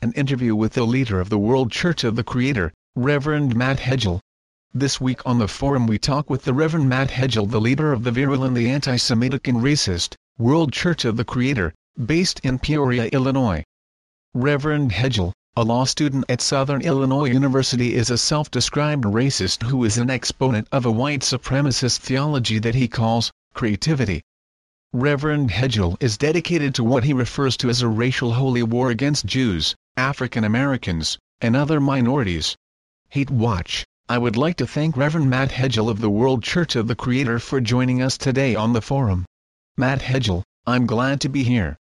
an interview with the leader of the World Church of the Creator, Reverend Matt Hedgel. This week on the forum we talk with the Reverend Matt Hedgel the leader of the virulently anti-Semitic and racist, World Church of the Creator, based in Peoria, Illinois. Reverend Hedgel, a law student at Southern Illinois University is a self-described racist who is an exponent of a white supremacist theology that he calls, creativity. Reverend Hedgel is dedicated to what he refers to as a racial holy war against Jews, African Americans, and other minorities. Hate Watch I would like to thank Reverend Matt Hedgel of the World Church of the Creator for joining us today on the forum. Matt Hedgel, I'm glad to be here.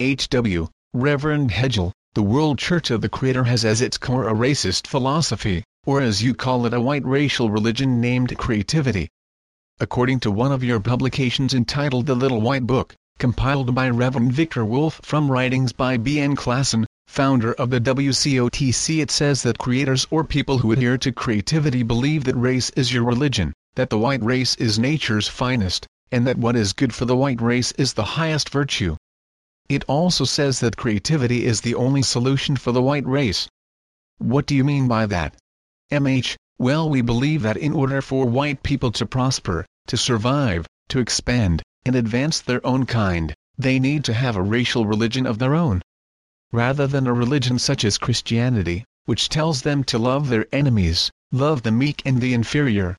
H.W., Reverend Hedgel, the World Church of the Creator has as its core a racist philosophy, or as you call it a white racial religion named creativity. According to one of your publications entitled The Little White Book, compiled by Reverend Victor Wolf from writings by B. N. Klassen, founder of the WCOTC it says that creators or people who adhere to creativity believe that race is your religion, that the white race is nature's finest, and that what is good for the white race is the highest virtue. It also says that creativity is the only solution for the white race. What do you mean by that? MH, well we believe that in order for white people to prosper, to survive, to expand, and advance their own kind, they need to have a racial religion of their own rather than a religion such as Christianity, which tells them to love their enemies, love the meek and the inferior.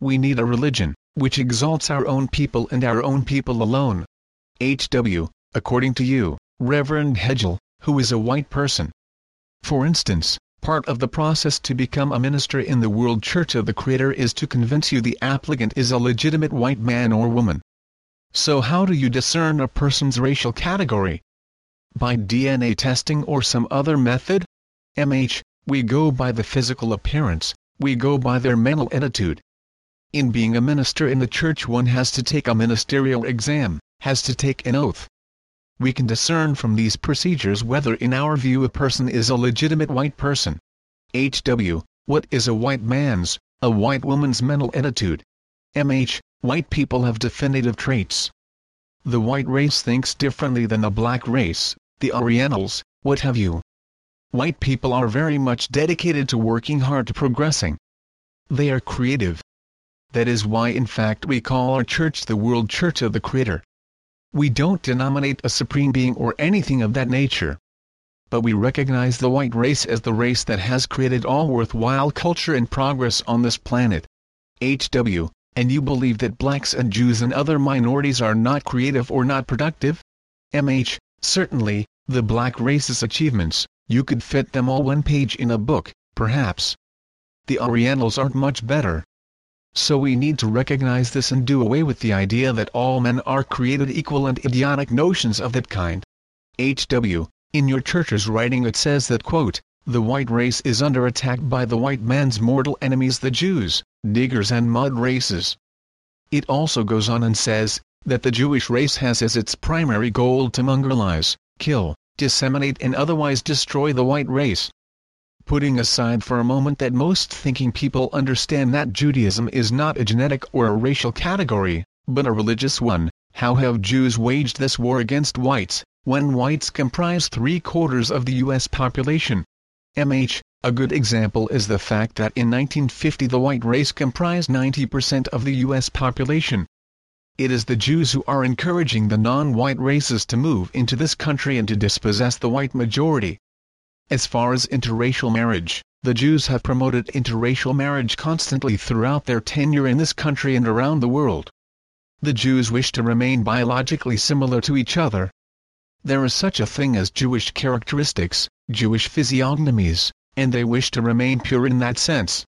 We need a religion, which exalts our own people and our own people alone. H.W., according to you, Reverend Hegel, who is a white person. For instance, part of the process to become a minister in the World Church of the Creator is to convince you the applicant is a legitimate white man or woman. So how do you discern a person's racial category? by DNA testing or some other method? MH, we go by the physical appearance, we go by their mental attitude. In being a minister in the church one has to take a ministerial exam, has to take an oath. We can discern from these procedures whether in our view a person is a legitimate white person. HW, what is a white man's, a white woman's mental attitude? MH, white people have definitive traits. The white race thinks differently than the black race, the Orientals, what have you. White people are very much dedicated to working hard to progressing. They are creative. That is why in fact we call our church the World Church of the Creator. We don't denominate a supreme being or anything of that nature. But we recognize the white race as the race that has created all worthwhile culture and progress on this planet. HW, and you believe that blacks and Jews and other minorities are not creative or not productive? MH, Certainly, the black race's achievements, you could fit them all one page in a book, perhaps. The Orientals aren't much better. So we need to recognize this and do away with the idea that all men are created equal and idiotic notions of that kind. H.W., in your church's writing it says that quote, the white race is under attack by the white man's mortal enemies the Jews, niggers and mud races. It also goes on and says, that the Jewish race has as its primary goal to mongrelize, kill, disseminate and otherwise destroy the white race. Putting aside for a moment that most thinking people understand that Judaism is not a genetic or a racial category, but a religious one, how have Jews waged this war against whites, when whites comprise three-quarters of the U.S. population? MH, a good example is the fact that in 1950 the white race comprised 90% of the U.S. population, it is the Jews who are encouraging the non-white races to move into this country and to dispossess the white majority. As far as interracial marriage, the Jews have promoted interracial marriage constantly throughout their tenure in this country and around the world. The Jews wish to remain biologically similar to each other. There is such a thing as Jewish characteristics, Jewish physiognomies, and they wish to remain pure in that sense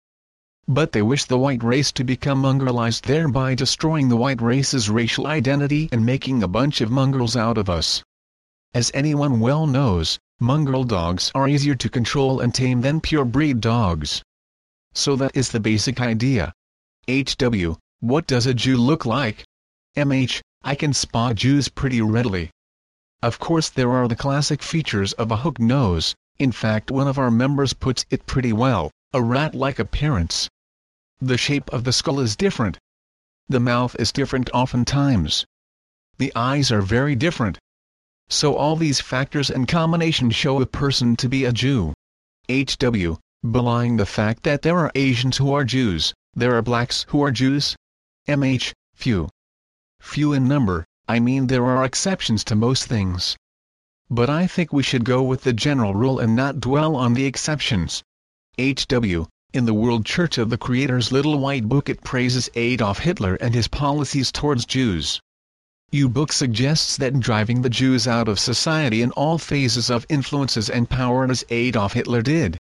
but they wish the white race to become mongrelized thereby destroying the white race's racial identity and making a bunch of mongrels out of us. As anyone well knows, mongrel dogs are easier to control and tame than pure-breed dogs. So that is the basic idea. HW, what does a Jew look like? MH, I can spot Jews pretty readily. Of course there are the classic features of a hook nose, in fact one of our members puts it pretty well, a rat-like appearance, the shape of the skull is different. The mouth is different oftentimes. The eyes are very different. So all these factors and combinations show a person to be a Jew. H.W., belying the fact that there are Asians who are Jews, there are blacks who are Jews? M.H., few. Few in number, I mean there are exceptions to most things. But I think we should go with the general rule and not dwell on the exceptions. H.W. In the World Church of the Creator's Little White Book it praises Adolf Hitler and his policies towards Jews. U-Book suggests that driving the Jews out of society in all phases of influences and power as Adolf Hitler did.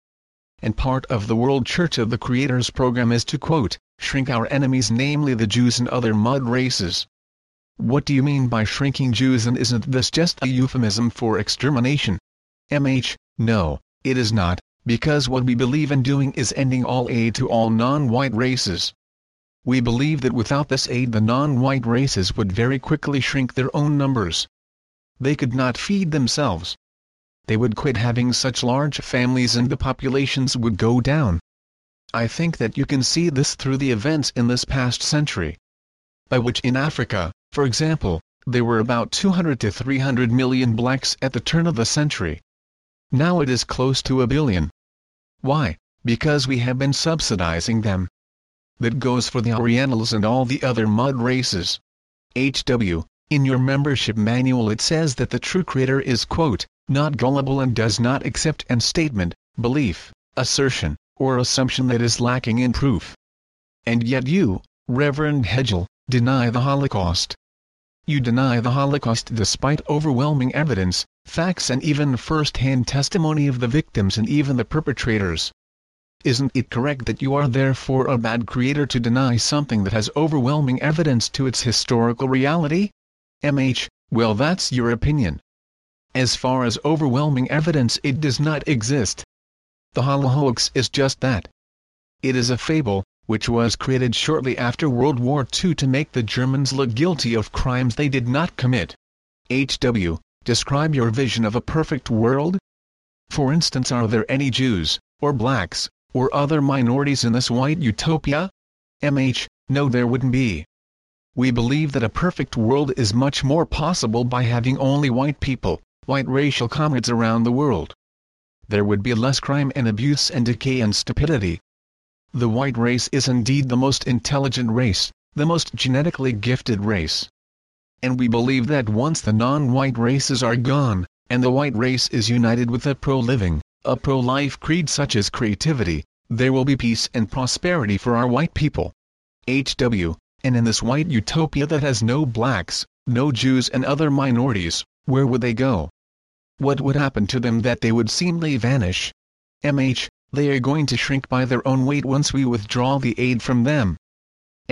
And part of the World Church of the Creator's program is to quote, shrink our enemies namely the Jews and other mud races. What do you mean by shrinking Jews and isn't this just a euphemism for extermination? MH, no, it is not, because what we believe in doing is ending all aid to all non-white races. We believe that without this aid the non-white races would very quickly shrink their own numbers. They could not feed themselves. They would quit having such large families and the populations would go down. I think that you can see this through the events in this past century. By which in Africa, for example, there were about 200 to 300 million blacks at the turn of the century. Now it is close to a billion. Why? Because we have been subsidizing them that goes for the Orientals and all the other mud races. HW, in your membership manual it says that the true creator is quote, not gullible and does not accept an statement, belief, assertion, or assumption that is lacking in proof. And yet you, Reverend Hegel, deny the Holocaust. You deny the Holocaust despite overwhelming evidence, facts and even first-hand testimony of the victims and even the perpetrators. Isn't it correct that you are therefore a bad creator to deny something that has overwhelming evidence to its historical reality? MH, well that's your opinion. As far as overwhelming evidence it does not exist. The Holocaust is just that. It is a fable, which was created shortly after World War II to make the Germans look guilty of crimes they did not commit. H.W., describe your vision of a perfect world? For instance are there any Jews, or blacks, or other minorities in this white utopia? MH, no there wouldn't be. We believe that a perfect world is much more possible by having only white people, white racial comrades around the world. There would be less crime and abuse and decay and stupidity. The white race is indeed the most intelligent race, the most genetically gifted race. And we believe that once the non-white races are gone, and the white race is united with a pro-living, a pro-life creed such as creativity, there will be peace and prosperity for our white people. H.W., and in this white utopia that has no blacks, no Jews and other minorities, where would they go? What would happen to them that they would seemingly vanish? M.H., they are going to shrink by their own weight once we withdraw the aid from them.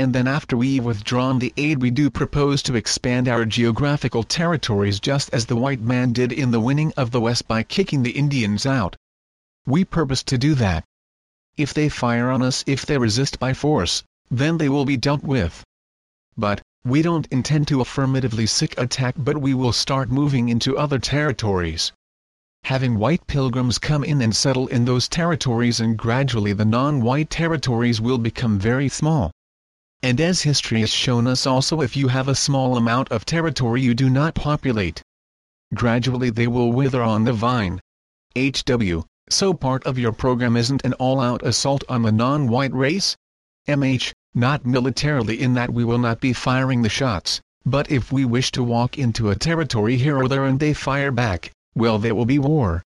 And then after we've withdrawn the aid we do propose to expand our geographical territories just as the white man did in the winning of the West by kicking the Indians out. We purpose to do that. If they fire on us if they resist by force, then they will be dealt with. But, we don't intend to affirmatively sick attack but we will start moving into other territories. Having white pilgrims come in and settle in those territories and gradually the non-white territories will become very small. And as history has shown us also if you have a small amount of territory you do not populate. Gradually they will wither on the vine. H.W., so part of your program isn't an all-out assault on the non-white race? MH, not militarily in that we will not be firing the shots, but if we wish to walk into a territory here or there and they fire back, well there will be war.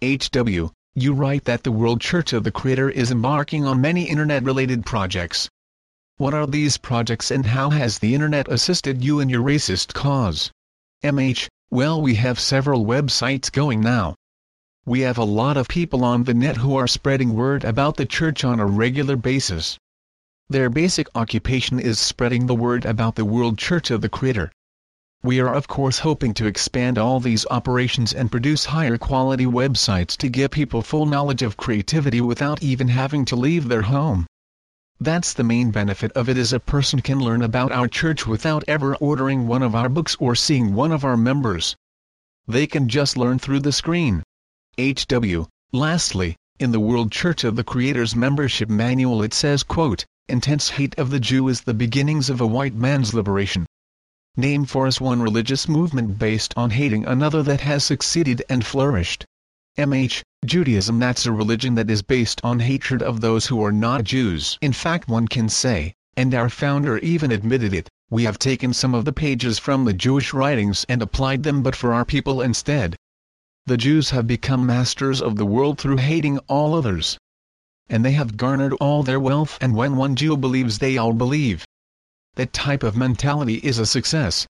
HW, you write that the World Church of the Creator is embarking on many internet-related projects, what are these projects and how has the internet assisted you in your racist cause? MH, well we have several websites going now. We have a lot of people on the net who are spreading word about the church on a regular basis. Their basic occupation is spreading the word about the World Church of the Creator. We are of course hoping to expand all these operations and produce higher quality websites to give people full knowledge of creativity without even having to leave their home. That's the main benefit of it is a person can learn about our church without ever ordering one of our books or seeing one of our members. They can just learn through the screen. HW, lastly, in the World Church of the Creator's membership manual it says quote, intense hate of the Jew is the beginnings of a white man's liberation. Name for us one religious movement based on hating another that has succeeded and flourished. MH, Judaism That's a religion that is based on hatred of those who are not Jews. In fact one can say, and our founder even admitted it, we have taken some of the pages from the Jewish writings and applied them but for our people instead. The Jews have become masters of the world through hating all others. And they have garnered all their wealth and when one Jew believes they all believe. That type of mentality is a success.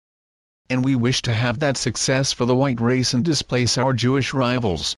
And we wish to have that success for the white race and displace our Jewish rivals.